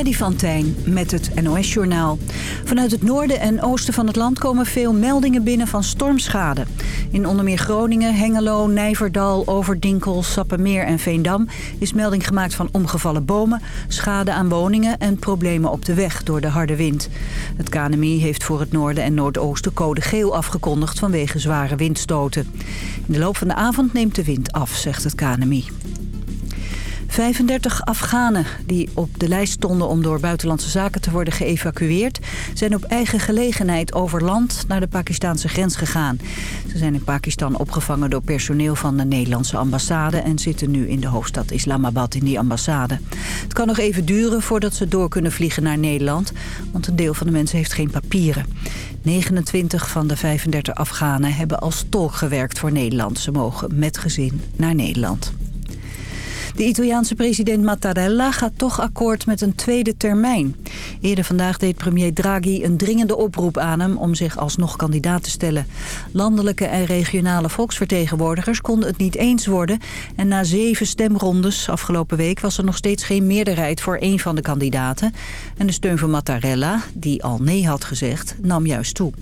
Freddy van met het NOS-journaal. Vanuit het noorden en oosten van het land komen veel meldingen binnen van stormschade. In onder meer Groningen, Hengelo, Nijverdal, Overdinkel, Sappemeer en Veendam... is melding gemaakt van omgevallen bomen, schade aan woningen... en problemen op de weg door de harde wind. Het KNMI heeft voor het noorden en noordoosten code geel afgekondigd... vanwege zware windstoten. In de loop van de avond neemt de wind af, zegt het KNMI. 35 Afghanen die op de lijst stonden om door buitenlandse zaken te worden geëvacueerd... zijn op eigen gelegenheid over land naar de Pakistanse grens gegaan. Ze zijn in Pakistan opgevangen door personeel van de Nederlandse ambassade... en zitten nu in de hoofdstad Islamabad in die ambassade. Het kan nog even duren voordat ze door kunnen vliegen naar Nederland... want een deel van de mensen heeft geen papieren. 29 van de 35 Afghanen hebben als tolk gewerkt voor Nederland. Ze mogen met gezin naar Nederland. De Italiaanse president Mattarella gaat toch akkoord met een tweede termijn. Eerder vandaag deed premier Draghi een dringende oproep aan hem om zich alsnog kandidaat te stellen. Landelijke en regionale volksvertegenwoordigers konden het niet eens worden. En na zeven stemrondes afgelopen week was er nog steeds geen meerderheid voor één van de kandidaten. En de steun van Mattarella, die al nee had gezegd, nam juist toe.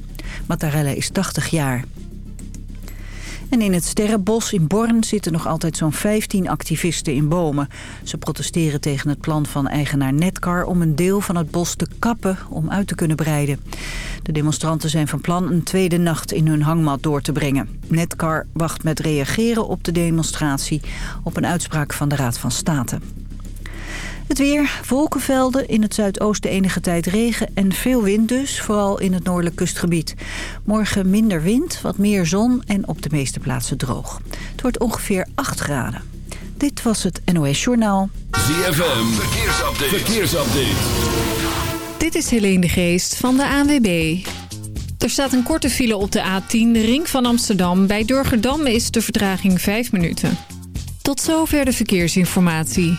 Mattarella is 80 jaar. En in het Sterrenbos in Born zitten nog altijd zo'n 15 activisten in bomen. Ze protesteren tegen het plan van eigenaar Netcar om een deel van het bos te kappen om uit te kunnen breiden. De demonstranten zijn van plan een tweede nacht in hun hangmat door te brengen. Netcar wacht met reageren op de demonstratie op een uitspraak van de Raad van State. Het weer, wolkenvelden, in het zuidoosten enige tijd regen en veel wind dus, vooral in het noordelijk kustgebied. Morgen minder wind, wat meer zon en op de meeste plaatsen droog. Het wordt ongeveer 8 graden. Dit was het NOS Journaal. ZFM, verkeersupdate. verkeersupdate. Dit is Helene de Geest van de ANWB. Er staat een korte file op de A10, de ring van Amsterdam. Bij Durgerdam is de vertraging 5 minuten. Tot zover de verkeersinformatie.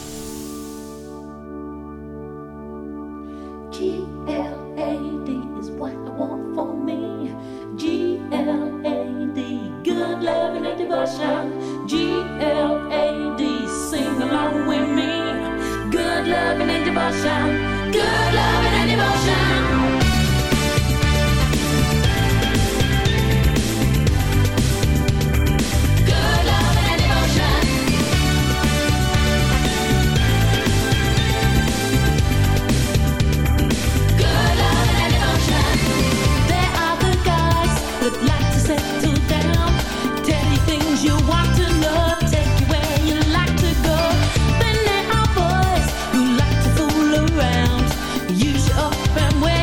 happen when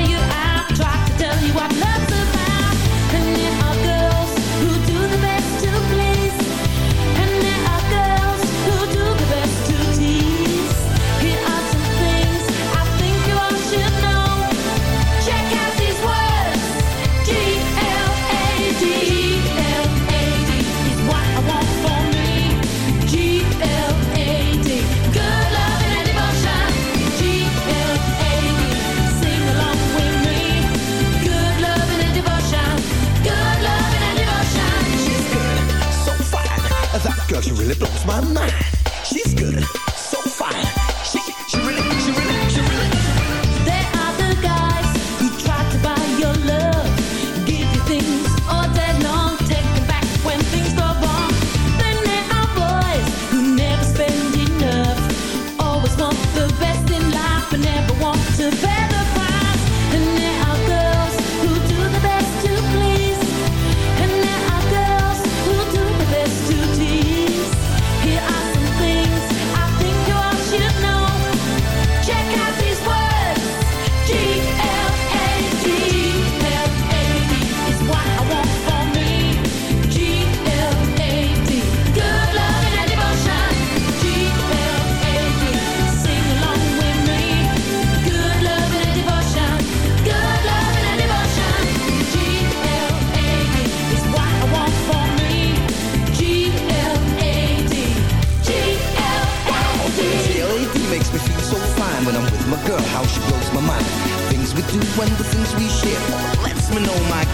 She you really blows my mind.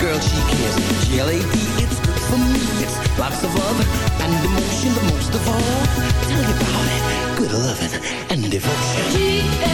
Girl, she cares. G-L-A-D, it's good for me. It's lots of love and emotion, but most of all, tell you about it. Good loving and devotion.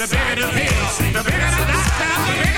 the bigger the pill. The bigger the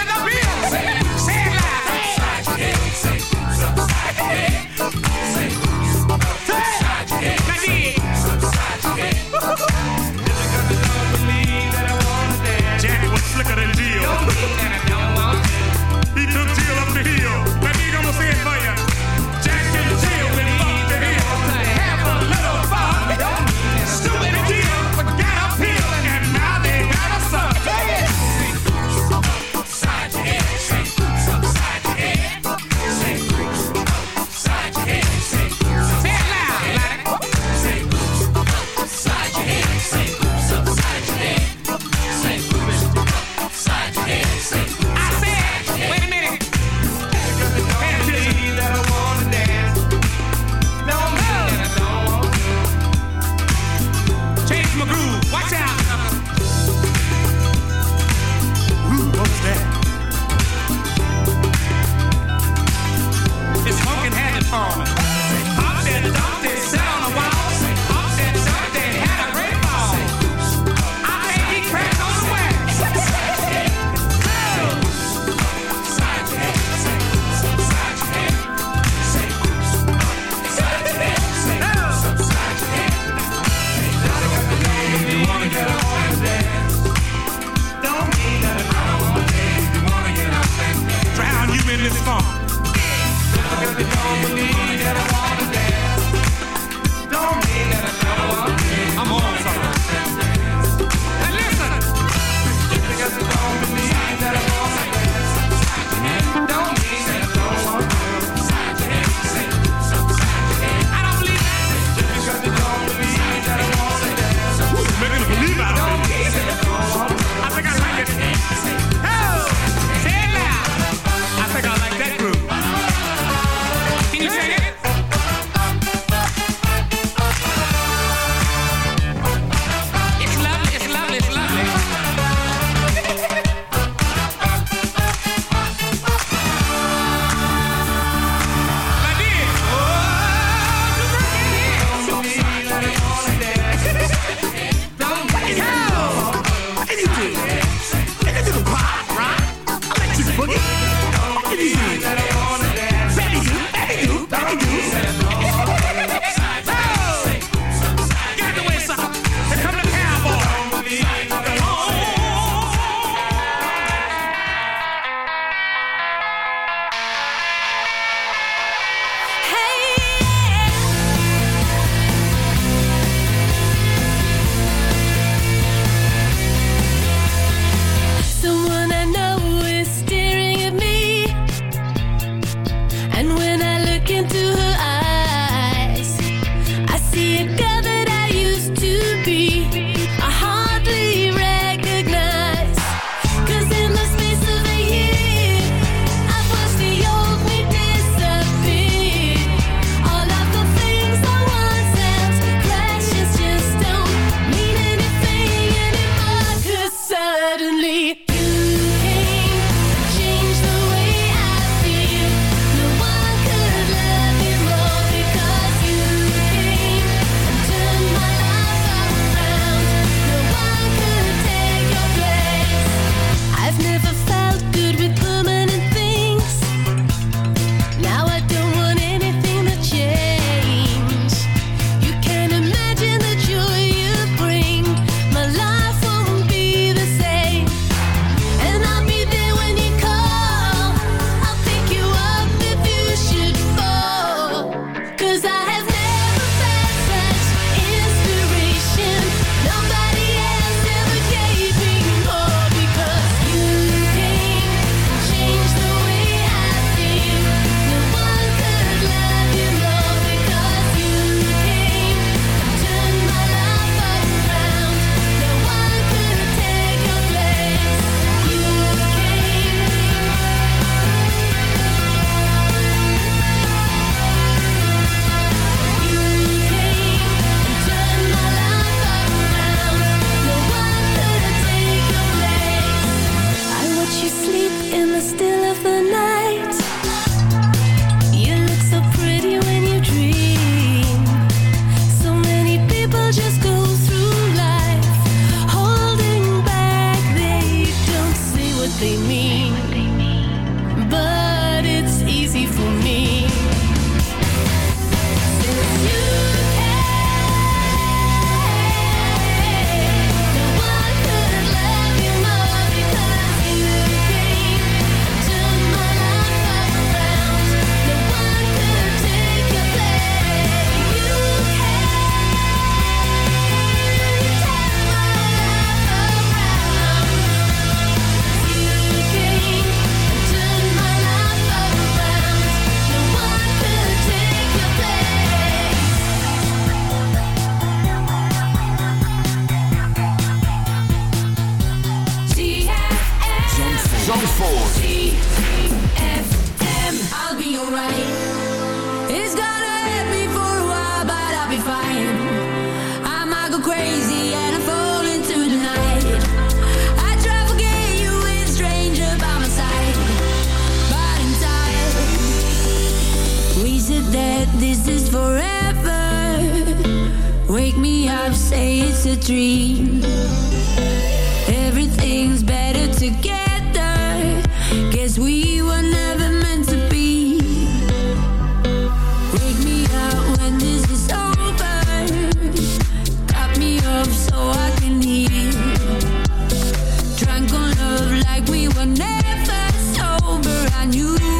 like we were never sober. I knew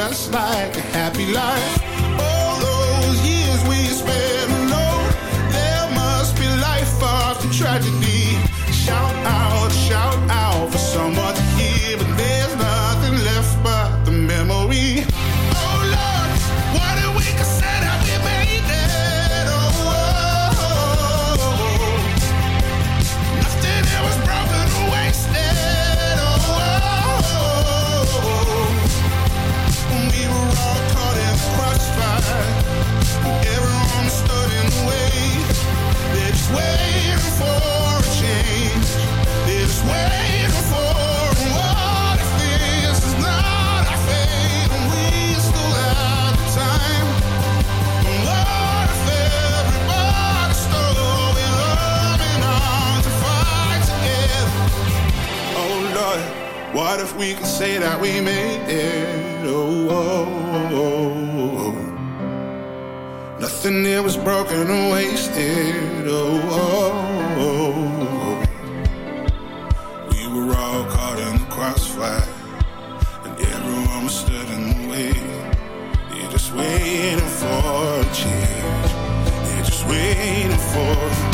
just like for.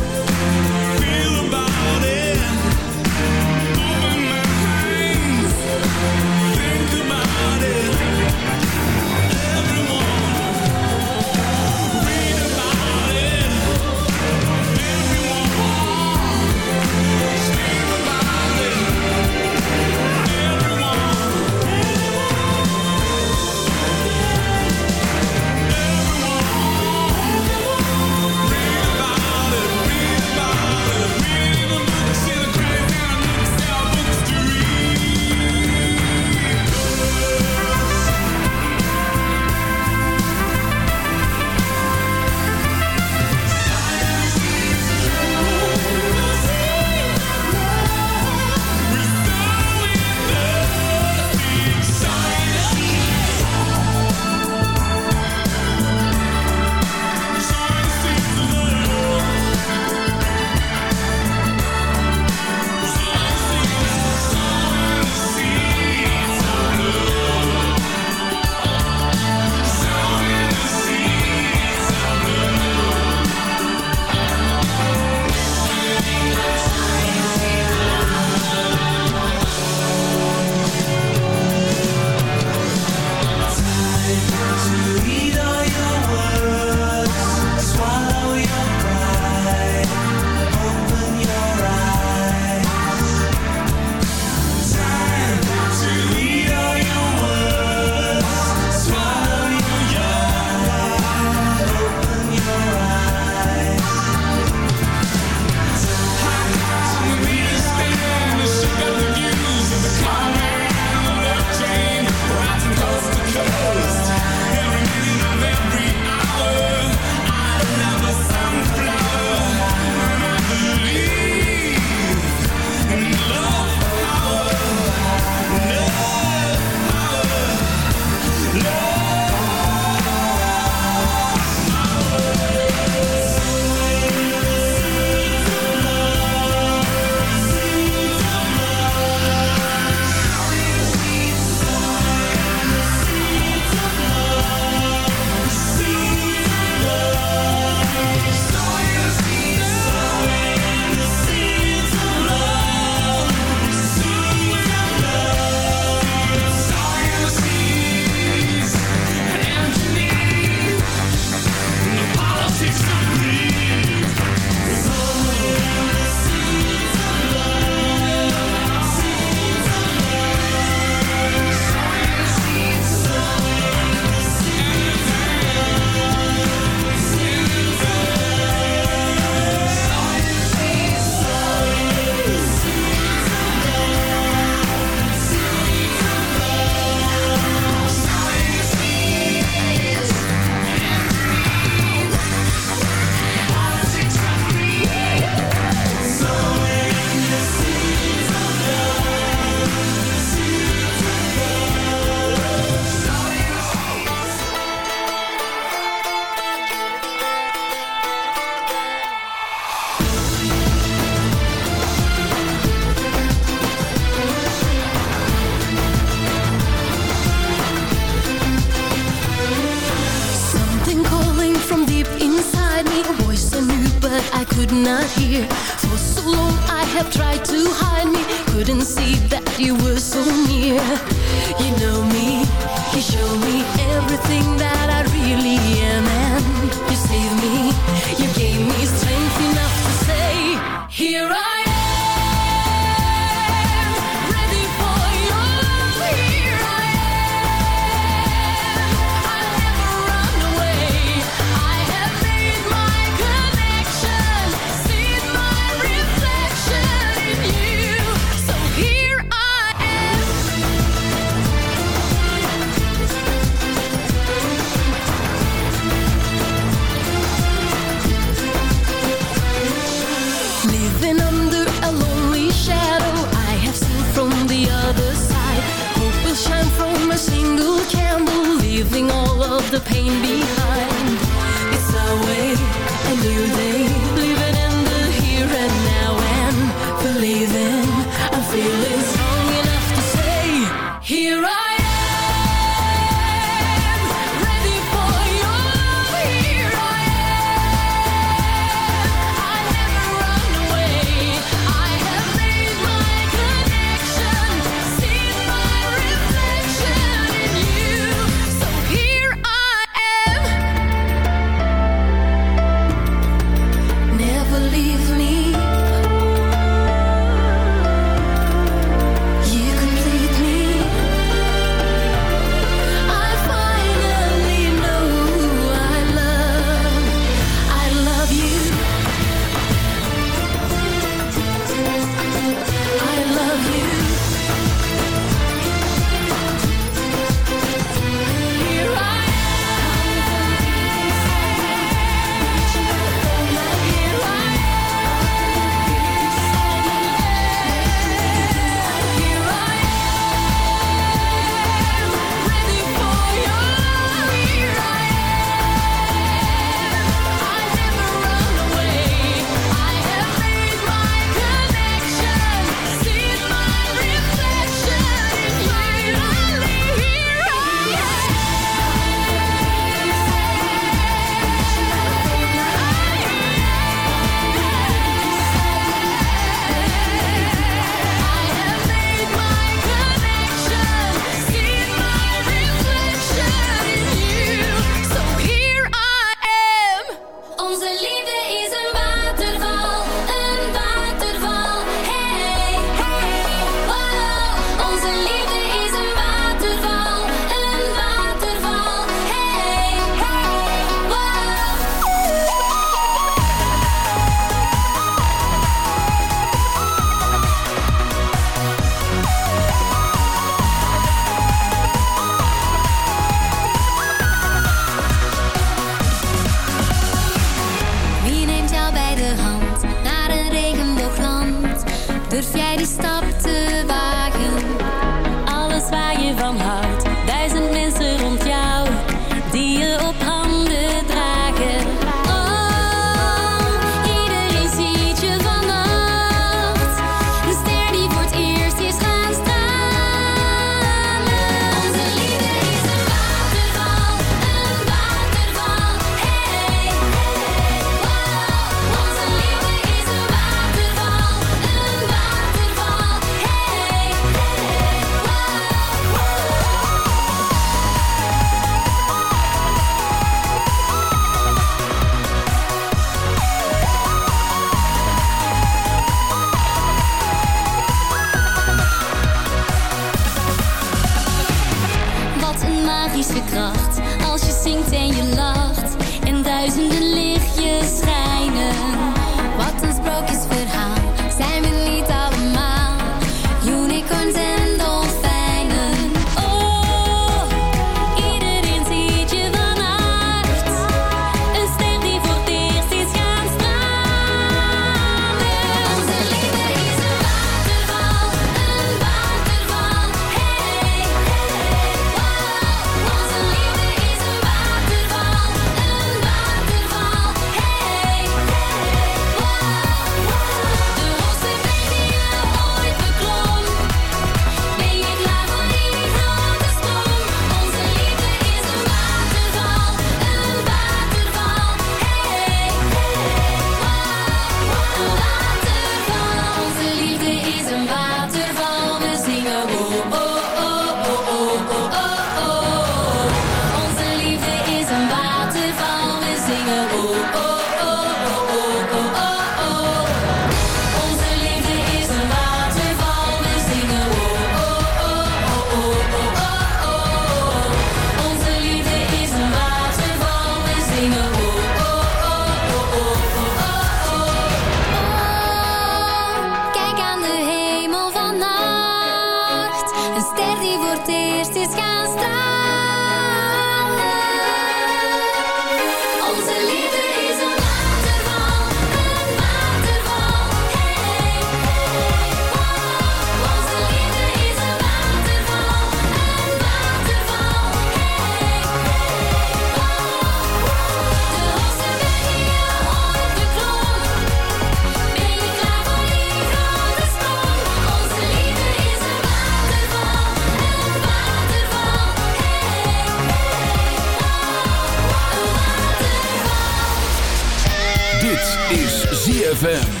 ZFM.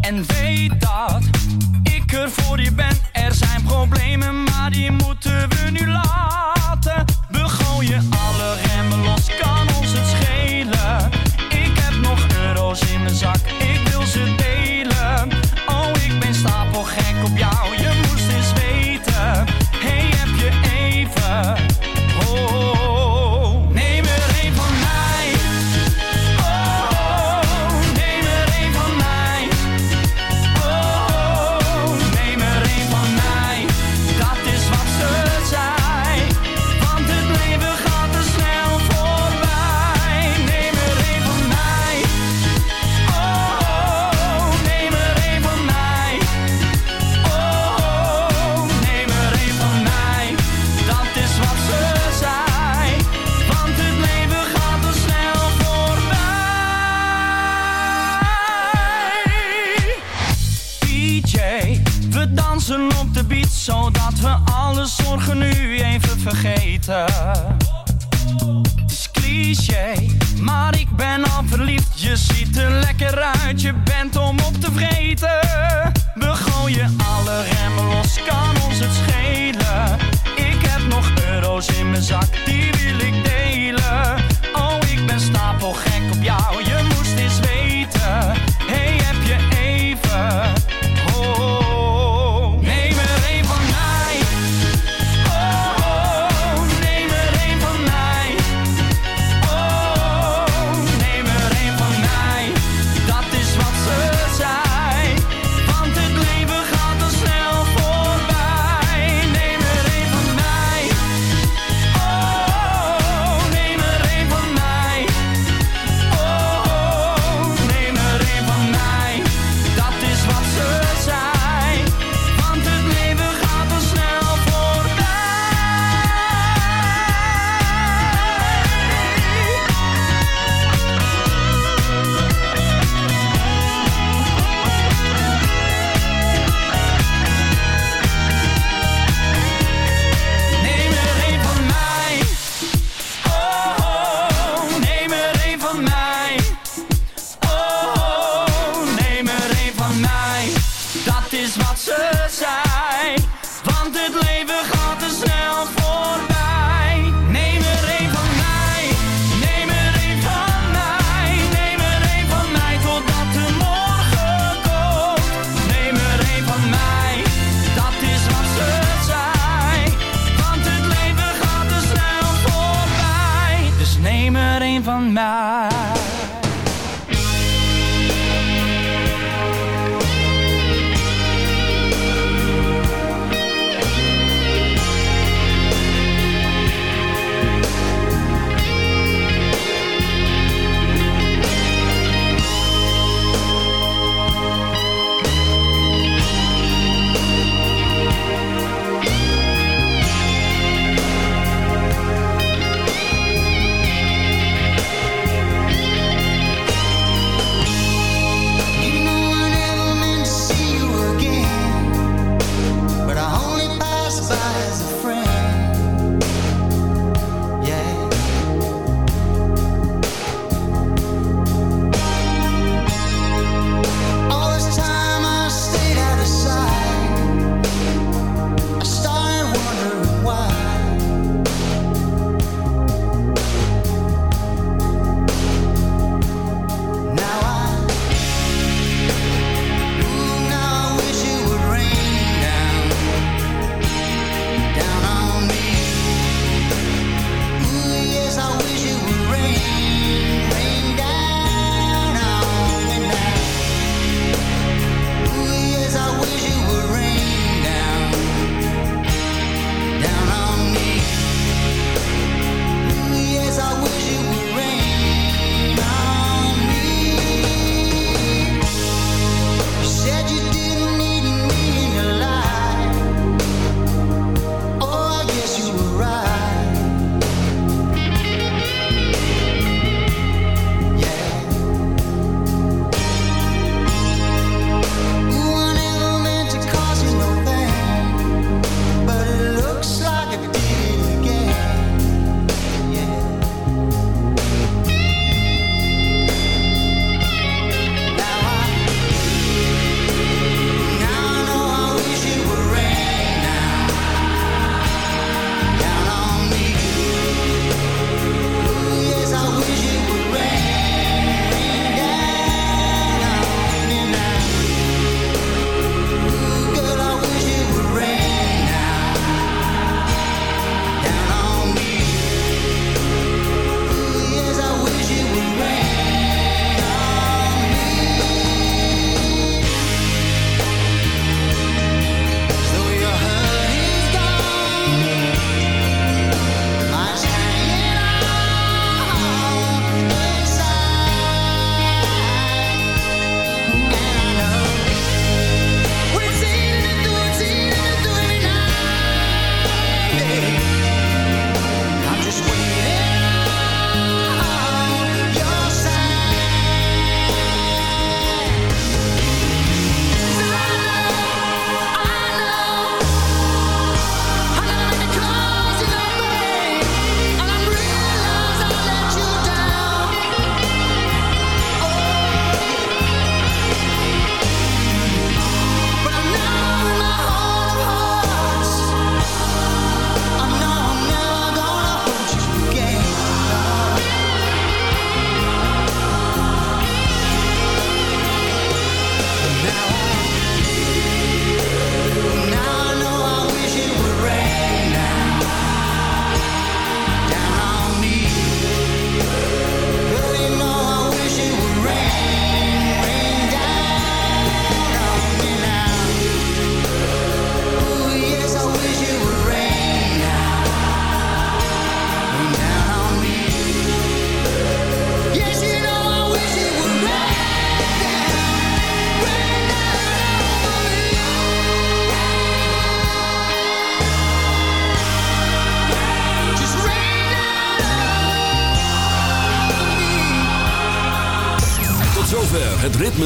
En weet dat ik er voor je ben. Er zijn problemen, maar die moeten we nu laten. We gooien alle remmen los, kan ons het schelen. Ik heb nog euro's in mijn zak, ik wil ze time.